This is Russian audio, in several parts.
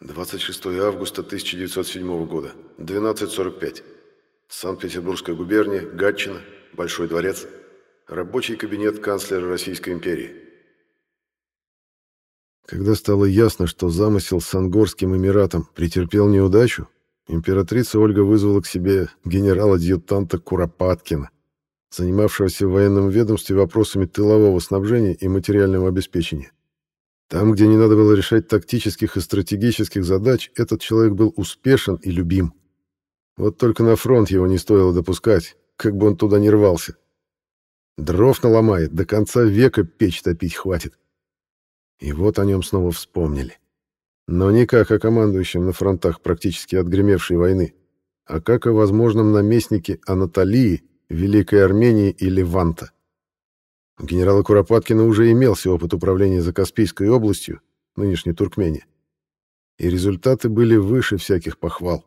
26 августа 1907 года, 12.45. Санкт-Петербургская губерния, Гатчина, Большой дворец. Рабочий кабинет канцлера Российской империи. Когда стало ясно, что замысел с Ангорским Эмиратом претерпел неудачу, императрица Ольга вызвала к себе генерала-адъютанта Куропаткина, занимавшегося в военном ведомстве вопросами тылового снабжения и материального обеспечения. Там, где не надо было решать тактических и стратегических задач, этот человек был успешен и любим. Вот только на фронт его не стоило допускать, как бы он туда не рвался. Дров наломает, до конца века печь топить хватит. И вот о нем снова вспомнили. Но не как о командующем на фронтах практически отгремевшей войны, а как о возможном наместнике Анатолии, Великой Армении и Леванта. У генерала Куропаткина уже имелся опыт управления Закаспийской областью, нынешней Туркмении. И результаты были выше всяких похвал.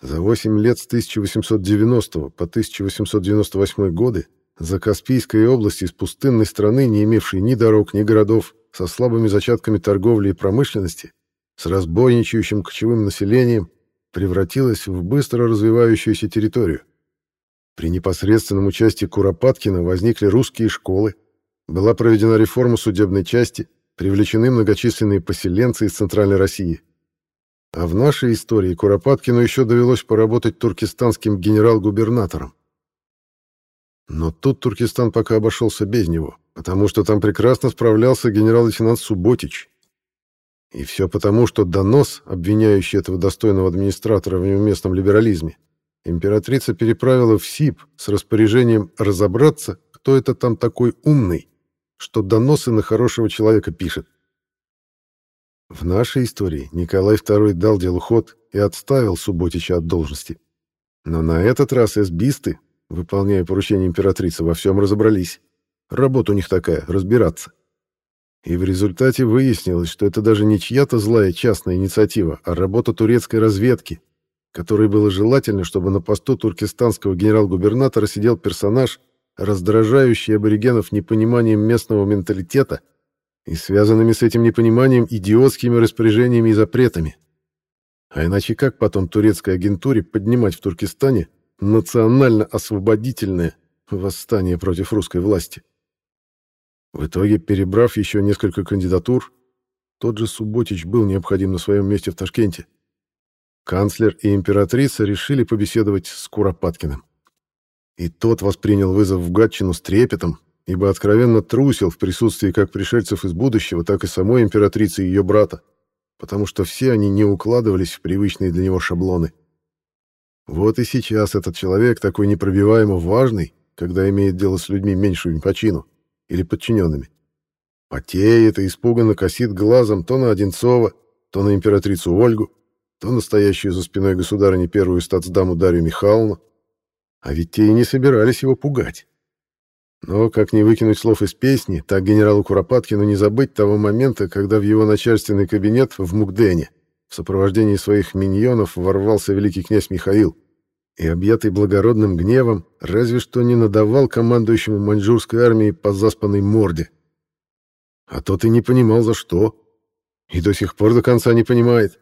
За 8 лет с 1890 по 1898 годы Закаспийская область из пустынной страны, не имевшей ни дорог, ни городов, со слабыми зачатками торговли и промышленности, с разбойничающим кочевым населением, превратилась в быстро развивающуюся территорию. При непосредственном участии Куропаткина возникли русские школы, была проведена реформа судебной части, привлечены многочисленные поселенцы из Центральной России. А в нашей истории Куропаткину еще довелось поработать туркестанским генерал-губернатором. Но тут Туркестан пока обошелся без него, потому что там прекрасно справлялся генерал-лейтенант Субботич. И все потому, что донос, обвиняющий этого достойного администратора в неуместном либерализме, императрица переправила в СИП с распоряжением разобраться, кто это там такой умный, что доносы на хорошего человека пишет. В нашей истории Николай II дал делу ход и отставил Субботича от должности. Но на этот раз эсбисты, выполняя поручение императрицы, во всем разобрались. Работа у них такая — разбираться. И в результате выяснилось, что это даже не чья-то злая частная инициатива, а работа турецкой разведки, которой было желательно, чтобы на посту туркестанского генерал-губернатора сидел персонаж, раздражающий аборигенов непониманием местного менталитета и связанными с этим непониманием идиотскими распоряжениями и запретами. А иначе как потом турецкой агентуре поднимать в Туркестане национально-освободительное восстание против русской власти? В итоге, перебрав еще несколько кандидатур, тот же Субботич был необходим на своем месте в Ташкенте. Канцлер и императрица решили побеседовать с Куропаткиным. И тот воспринял вызов в Гатчину с трепетом, ибо откровенно трусил в присутствии как пришельцев из будущего, так и самой императрицы и ее брата, потому что все они не укладывались в привычные для него шаблоны. Вот и сейчас этот человек такой непробиваемо важный, когда имеет дело с людьми меньшими по чину или подчиненными. Потеет и испуганно косит глазом то на Одинцова, то на императрицу Ольгу, то настоящую за спиной государыни первую статсдаму Дарью Михайловну. А ведь те и не собирались его пугать. Но, как не выкинуть слов из песни, так генералу Куропаткину не забыть того момента, когда в его начальственный кабинет в Мукдене в сопровождении своих миньонов ворвался великий князь Михаил и, объятый благородным гневом, разве что не надавал командующему маньчжурской армией по заспанной морде. А тот и не понимал, за что. И до сих пор до конца не понимает.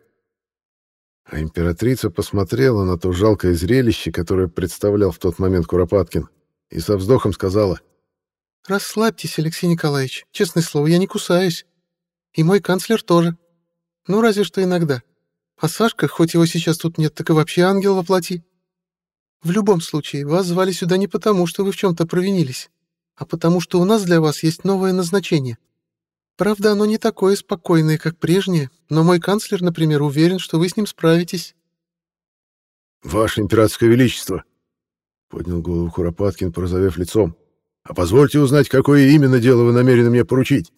А императрица посмотрела на то жалкое зрелище, которое представлял в тот момент Куропаткин, и со вздохом сказала. «Расслабьтесь, Алексей Николаевич. Честное слово, я не кусаюсь. И мой канцлер тоже. Ну, разве что иногда. А Сашка, хоть его сейчас тут нет, так и вообще ангел воплоти. В любом случае, вас звали сюда не потому, что вы в чем-то провинились, а потому что у нас для вас есть новое назначение. Правда, оно не такое спокойное, как прежнее, но мой канцлер, например, уверен, что вы с ним справитесь». «Ваше императорское величество!» — поднял голову Куропаткин, порозовев лицом. «А позвольте узнать, какое именно дело вы намерены мне поручить?»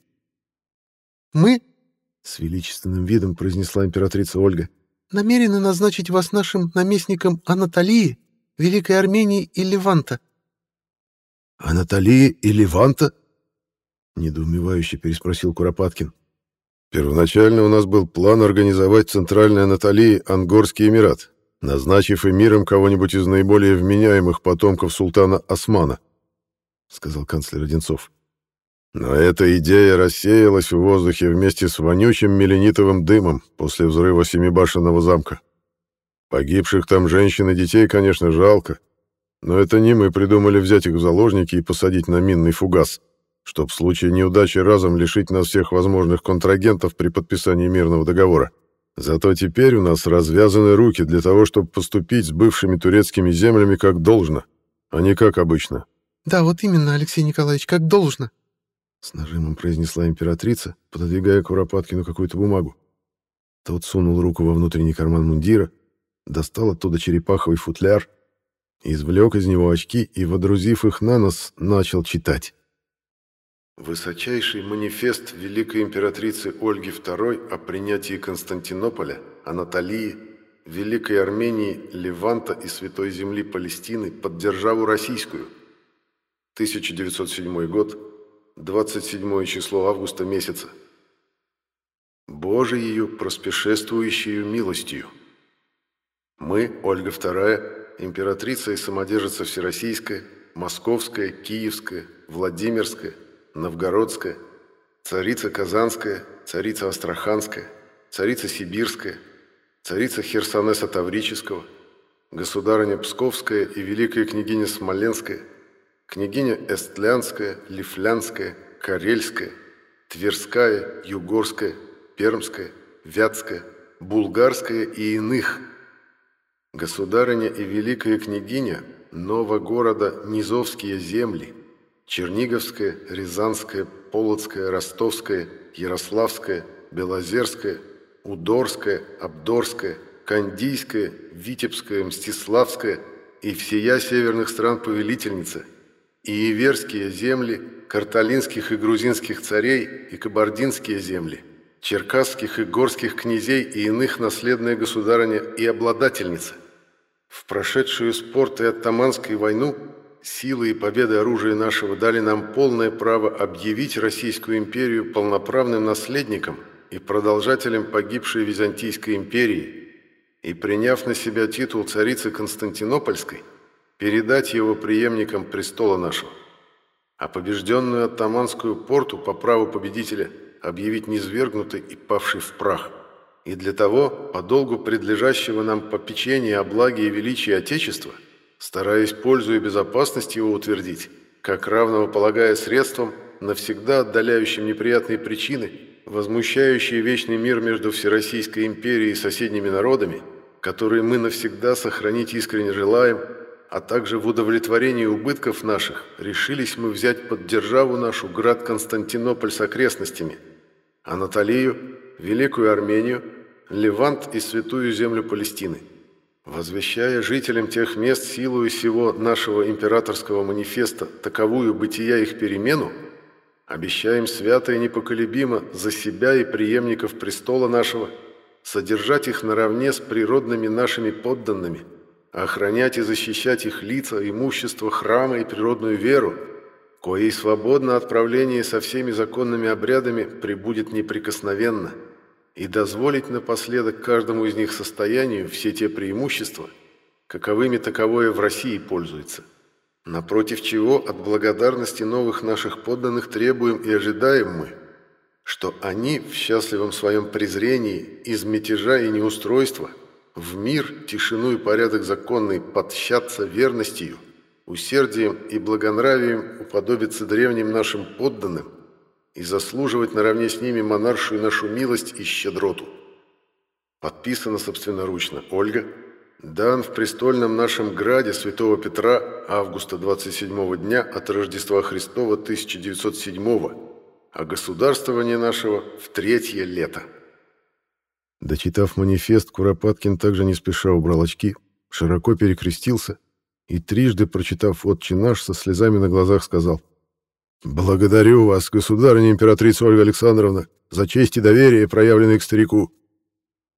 «Мы?» — с величественным видом произнесла императрица Ольга. «Намерены назначить вас нашим наместником Анатолии, Великой Армении и Леванта». «Анатолии и Леванта?» Недоумевающе переспросил Куропаткин. Первоначально у нас был план организовать центральной Анатолии Ангорский Эмират, назначив эмиром кого-нибудь из наиболее вменяемых потомков султана Османа, сказал канцлер Одинцов. Но эта идея рассеялась в воздухе вместе с вонючим меленитовым дымом после взрыва Семибашенного замка. Погибших там женщин и детей, конечно, жалко, но это не мы придумали взять их в заложники и посадить на минный фугас, чтоб в случае неудачи разом лишить нас всех возможных контрагентов при подписании мирного договора. Зато теперь у нас развязаны руки для того, чтобы поступить с бывшими турецкими землями как должно, а не как обычно. Да, вот именно, Алексей Николаевич, как должно. С нажимом произнесла императрица, пододвигая Куропаткину какую-то бумагу. Тот сунул руку во внутренний карман мундира, достал оттуда черепаховый футляр, извлек из него очки и, водрузив их на нос, начал читать. Высочайший манифест великой императрицы Ольги II о принятии Константинополя, Анатолии, Великой Армении, Леванта и Святой Земли Палестины под державу российскую. 1907 год, 27 число августа месяца. Божиею проспешествующую милостью. Мы, Ольга II, императрица и самодержица Всероссийская, Московская, Киевская, Владимирская, Новгородская, царица Казанская, царица Астраханская, царица Сибирская, царица Херсонеса Таврического, государыня Псковская и великая княгиня Смоленская – княгиня Эстлянская, Лифлянская, Карельская, Тверская, Югорская, Пермская, Вятская, Булгарская и иных. Государыня и великая княгиня нового города Низовские земли, Черниговская, Рязанская, Полоцкая, Ростовская, Ярославская, Белозерская, Удорская, Абдорская, Кандийская, Витебская, Мстиславская и всея северных стран повелительница – и иверские земли, карталинских и грузинских царей и кабардинские земли, черкасских и горских князей и иных наследные государыня и обладательницы. В прошедшую спорт и оттаманскую войну силы и победы оружия нашего дали нам полное право объявить Российскую империю полноправным наследником и продолжателем погибшей Византийской империи и, приняв на себя титул царицы Константинопольской, передать его преемникам престола нашего, а побежденную оттаманскую порту по праву победителя объявить низвергнутой и павшей в прах. И для того, по долгу предлежащего нам попечения о благе и величии Отечества, стараясь пользу и безопасность его утвердить, как равного полагая средством, навсегда отдаляющим неприятные причины, возмущающие вечный мир между Всероссийской империей и соседними народами, которые мы навсегда сохранить искренне желаем, а также в удовлетворении убытков наших, решились мы взять под державу нашу град Константинополь с окрестностями, Анатолию, Великую Армению, Левант и Святую Землю Палестины, возвещая жителям тех мест силою сего нашего императорского манифеста таковую бытия их перемену, обещаем свято и непоколебимо за себя и преемников престола нашего содержать их наравне с природными нашими подданными – охранять и защищать их лица, имущество, храмы и природную веру, коей свободно отправление со всеми законными обрядами прибудет неприкосновенно, и дозволить напоследок каждому из них состоянию все те преимущества, каковыми таковое в России пользуется. Напротив чего от благодарности новых наших подданных требуем и ожидаем мы, что они в счастливом своем презрении из мятежа и неустройства – в мир, тишину и порядок законный подщаться верностью, усердием и благонравием уподобиться древним нашим подданным и заслуживать наравне с ними монаршую нашу милость и щедроту. Подписано собственноручно Ольга, дан в престольном нашем граде Святого Петра августа 27 дня от Рождества Христова 1907 а государствование нашего в третье лето. Дочитав манифест, Куропаткин также не спеша убрал очки, широко перекрестился и, трижды прочитав «Отче наш», со слезами на глазах сказал «Благодарю вас, государыня императрица Ольга Александровна, за честь и доверие, проявленные к старику.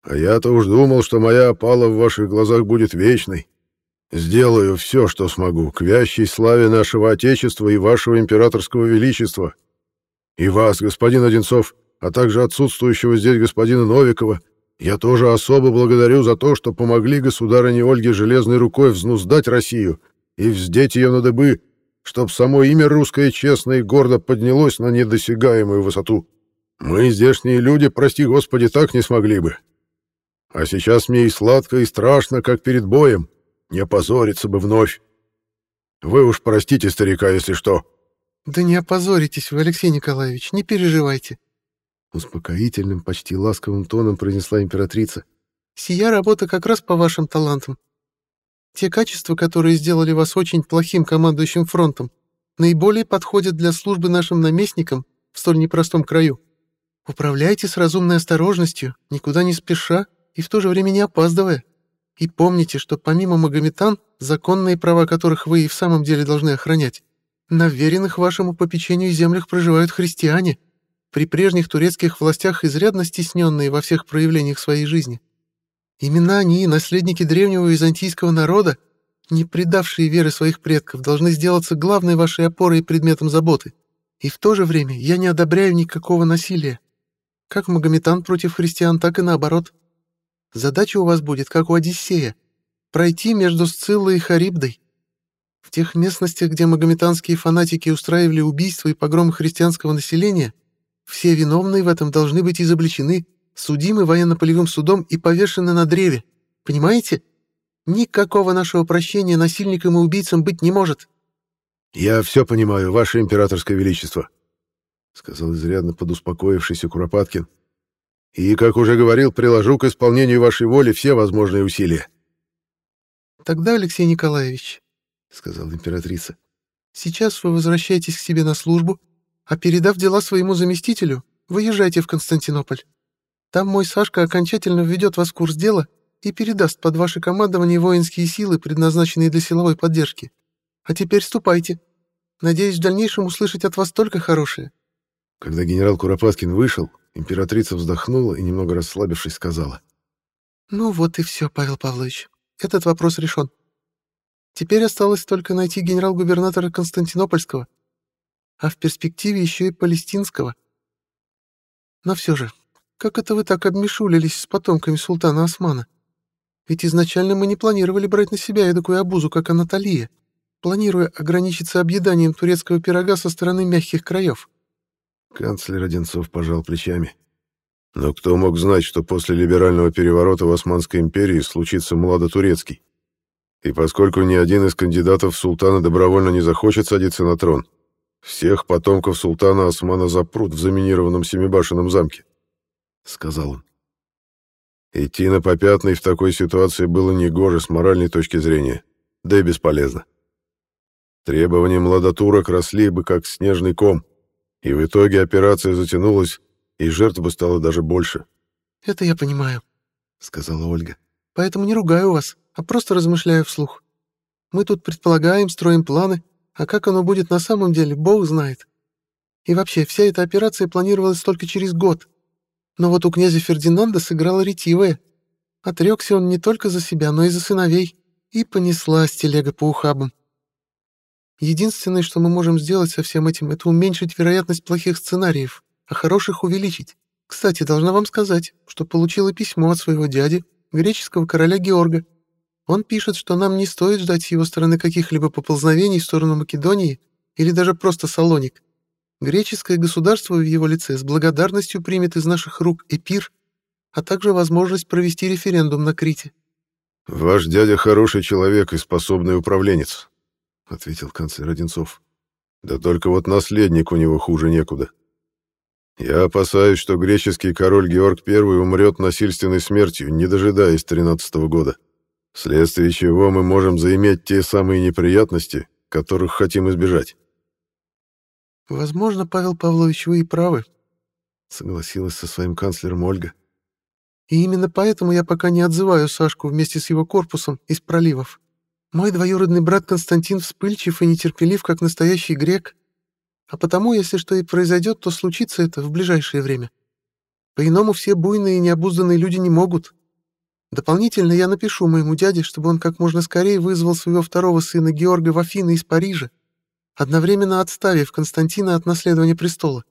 А я-то уж думал, что моя опала в ваших глазах будет вечной. Сделаю все, что смогу, к вящей славе нашего Отечества и вашего императорского величества. И вас, господин Одинцов, а также отсутствующего здесь господина Новикова, я тоже особо благодарю за то, что помогли государыне Ольге железной рукой взнуздать Россию и вздеть ее на дыбы, чтоб само имя русское честно и гордо поднялось на недосягаемую высоту. Мы, здешние люди, прости господи, так не смогли бы. А сейчас мне и сладко, и страшно, как перед боем. Не опозориться бы вновь. Вы уж простите старика, если что. Да не опозоритесь вы, Алексей Николаевич, не переживайте. Успокоительным, почти ласковым тоном произнесла императрица. Сия работа как раз по вашим талантам. Те качества, которые сделали вас очень плохим командующим фронтом, наиболее подходят для службы нашим наместникам в столь непростом краю. Управляйте с разумной осторожностью, никуда не спеша и в то же время не опаздывая. И помните, что помимо магометан, законные права которых вы и в самом деле должны охранять, на веренных вашему попечению землях проживают христиане, при прежних турецких властях изрядно стесненные во всех проявлениях своей жизни. Именно они, наследники древнего византийского народа, не предавшие веры своих предков, должны сделаться главной вашей опорой и предметом заботы. И в то же время я не одобряю никакого насилия. Как магометан против христиан, так и наоборот. Задача у вас будет, как у Одиссея, пройти между Сциллой и Харибдой. В тех местностях, где магометанские фанатики устраивали убийства и погромы христианского населения, все виновные в этом должны быть изобличены, судимы военно-полевым судом и повешены на древе. Понимаете? Никакого нашего прощения насильникам и убийцам быть не может. «Я все понимаю, Ваше Императорское Величество», — сказал изрядно подуспокоившийся Куропаткин. «И, как уже говорил, приложу к исполнению вашей воли все возможные усилия». «Тогда, Алексей Николаевич», — сказала императрица, — «сейчас вы возвращаетесь к себе на службу, а передав дела своему заместителю, выезжайте в Константинополь. Там мой Сашка окончательно введет вас в курс дела и передаст под ваше командование воинские силы, предназначенные для силовой поддержки. А теперь ступайте. Надеюсь в дальнейшем услышать от вас только хорошее». Когда генерал Куропаткин вышел, императрица вздохнула и, немного расслабившись, сказала. «Ну вот и все, Павел Павлович. Этот вопрос решен. Теперь осталось только найти генерал-губернатора Константинопольского, а в перспективе еще и палестинского. Но все же, как это вы так обмешулились с потомками султана Османа? Ведь изначально мы не планировали брать на себя эдакую обузу, как Анатолия, планируя ограничиться объеданием турецкого пирога со стороны мягких краев. Канцлер Одинцов пожал плечами. Но кто мог знать, что после либерального переворота в Османской империи случится младотурецкий? И поскольку ни один из кандидатов султана добровольно не захочет садиться на трон, всех потомков султана Османа запрут в заминированном семибашенном замке, — сказал он. Идти на попятный в такой ситуации было негоже с моральной точки зрения, да и бесполезно. Требования младотурок росли бы как снежный ком, и в итоге операция затянулась, и жертв бы стало даже больше. «Это я понимаю», — сказала Ольга. «Поэтому не ругаю вас, а просто размышляю вслух. Мы тут предполагаем, строим планы, а как оно будет на самом деле, бог знает. И вообще, вся эта операция планировалась только через год. Но вот у князя Фердинанда сыграла ретивая. Отрекся он не только за себя, но и за сыновей. И понеслась телега по ухабам. Единственное, что мы можем сделать со всем этим, это уменьшить вероятность плохих сценариев, а хороших увеличить. Кстати, должна вам сказать, что получила письмо от своего дяди, греческого короля Георга, он пишет, что нам не стоит ждать с его стороны каких-либо поползновений в сторону Македонии или даже просто Салоник. Греческое государство в его лице с благодарностью примет из наших рук эпир, а также возможность провести референдум на Крите. «Ваш дядя хороший человек и способный управленец», — ответил канцлер Одинцов. «Да только вот наследник у него хуже некуда. Я опасаюсь, что греческий король Георг I умрет насильственной смертью, не дожидаясь тринадцатого года вследствие чего мы можем заиметь те самые неприятности, которых хотим избежать. «Возможно, Павел Павлович, вы и правы», — согласилась со своим канцлером Ольга. «И именно поэтому я пока не отзываю Сашку вместе с его корпусом из проливов. Мой двоюродный брат Константин вспыльчив и нетерпелив, как настоящий грек, а потому, если что и произойдет, то случится это в ближайшее время. По-иному все буйные и необузданные люди не могут, Дополнительно я напишу моему дяде, чтобы он как можно скорее вызвал своего второго сына Георга в Афины из Парижа, одновременно отставив Константина от наследования престола.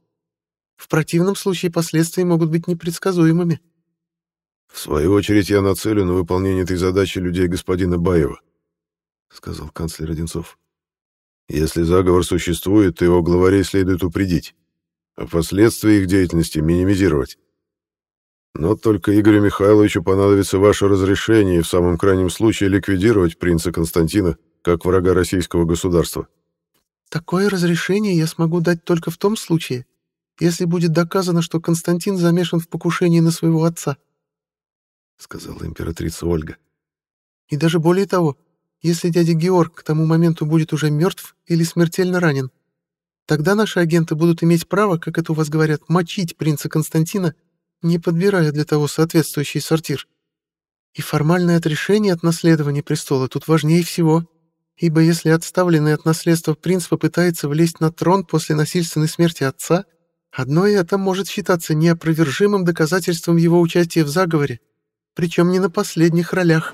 В противном случае последствия могут быть непредсказуемыми. «В свою очередь я нацелю на выполнение этой задачи людей господина Баева», — сказал канцлер Одинцов. Если заговор существует, то его главарей следует упредить, а последствия их деятельности минимизировать. Но только Игорю Михайловичу понадобится ваше разрешение и в самом крайнем случае ликвидировать принца Константина как врага российского государства. Такое разрешение я смогу дать только в том случае, если будет доказано, что Константин замешан в покушении на своего отца, — сказала императрица Ольга. И даже более того, если дядя Георг к тому моменту будет уже мертв или смертельно ранен. Тогда наши агенты будут иметь право, как это у вас говорят, мочить принца Константина, не подбирая для того соответствующий сортир. И формальное отрешение от наследования престола тут важнее всего, ибо если отставленный от наследства принц попытается влезть на трон после насильственной смерти отца, одно это может считаться неопровержимым доказательством его участия в заговоре, причем не на последних ролях.